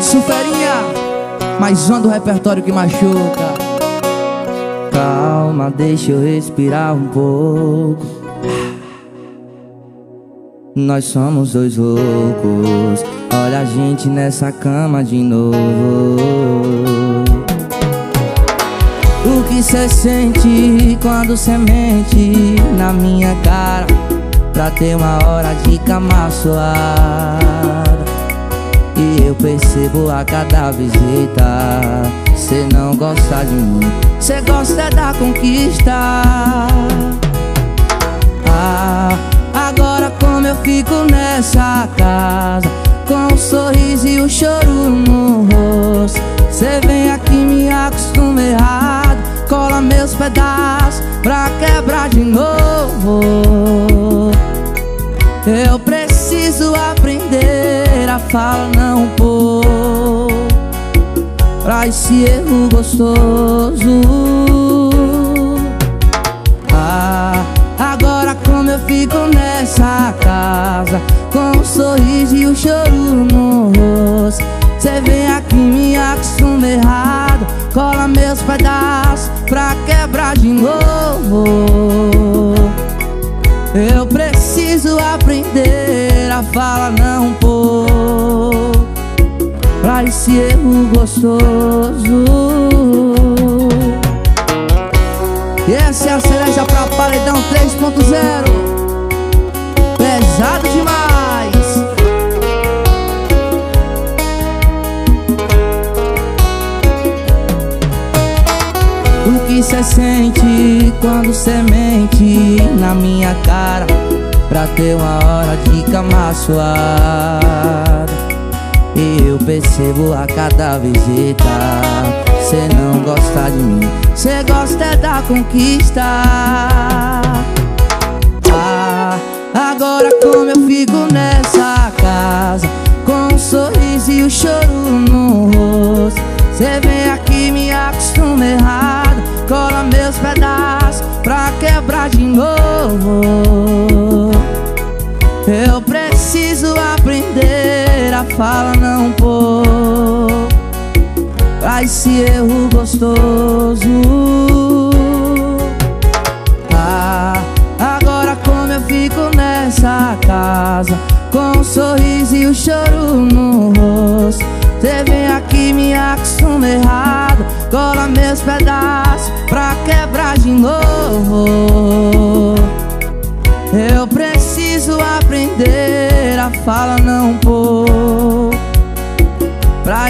Edson Ferinha, mais um do repertório que machuca. Calma, deixa eu respirar um pouco. Nós somos dois loucos. Olha a gente nessa cama de novo. O que cê sente quando cê mente na minha cara? Pra ter uma hora de cama suada E percebo a cada visita. Cê não gosta de mim Cê gosta da conquista. Ah, agora como eu fico nessa casa Com o sorriso e o choro no rosto. Cê vem aqui me acostuma errado Cola meus pedaços pra quebrar de novo. Eu preciso aprender a falar não pôr Pra esse erro gostoso. Ah, agora como eu fico nessa casa Com o um sorriso e o choro no rosto. Cê vem aqui me acostuma errado Cola meus pedaços pra quebrar de novo esse erro gostoso. Essa é a cereja pra paredão 3.0 Pesado demais. O que cê sente quando cê mente na minha cara Pra ter uma hora de cama suada E eu percebo a cada visita. Cê não gosta de mim Cê gosta é da conquista. Ah, agora como eu fico nessa casa Com um sorriso e o choro no rosto Cê vem aprender a falar não pôr Pra esse erro gostoso. Ah, agora como eu fico nessa casa Com um sorriso e o choro no rosto. Cê vem aqui me acostuma errado Cola meus pedaços pra quebrar de novo. Eu preciso aprender a falar não pôr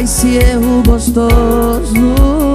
Esse erro gostoso